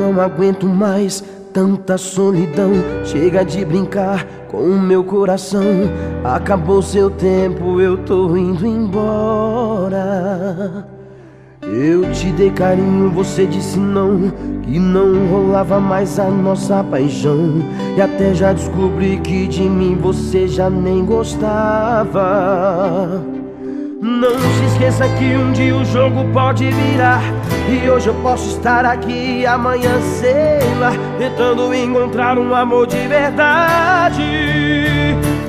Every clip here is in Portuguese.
não aguento mais tanta solidão. Chega de brincar com o meu coração. Acabou seu tempo, eu tô indo embora. Eu te dei carinho, você disse não, que não rolava mais a nossa paixão. E até já descobri que de mim você já nem gostava. Não se esqueça que um dia o jogo pode virar. E hoje eu posso estar aqui, amanhã sei lá, tentando encontrar um amor de verdade.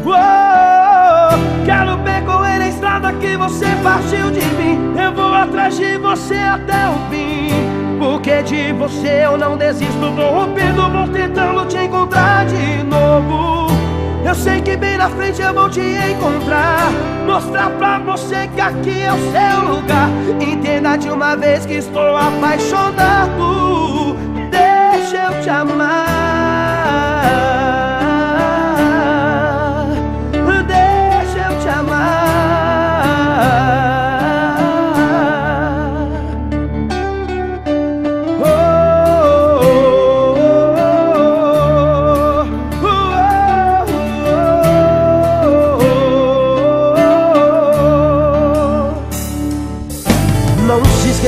Oh, quero percorrer a estrada que você partiu de mim. Eu vou atrás de você até o fim. Porque de você eu não desisto, vou rompendo, vou tentando te encontrar de. Eu sei que bem na frente eu vou te encontrar. Mostrar pra você que aqui é o seu lugar. Entenda de uma vez que estou apaixonado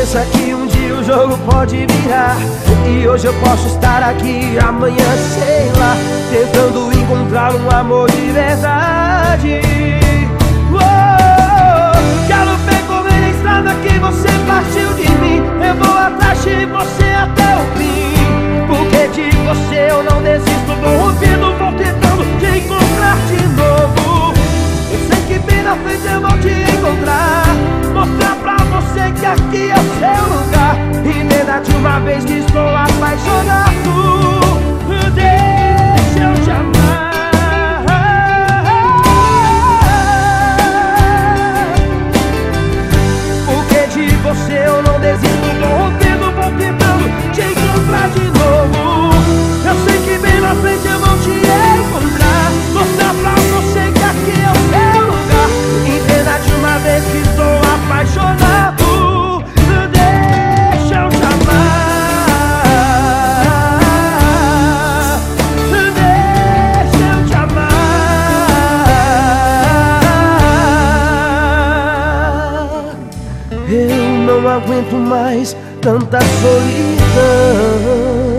esqueça que um dia o jogo pode virar. E hoje eu posso estar aqui, amanhã sei lá Tentando encontrar um amor de verdade o seu lugar. E nena de uma vez que estou apaixonado aguento mais tanta solidão.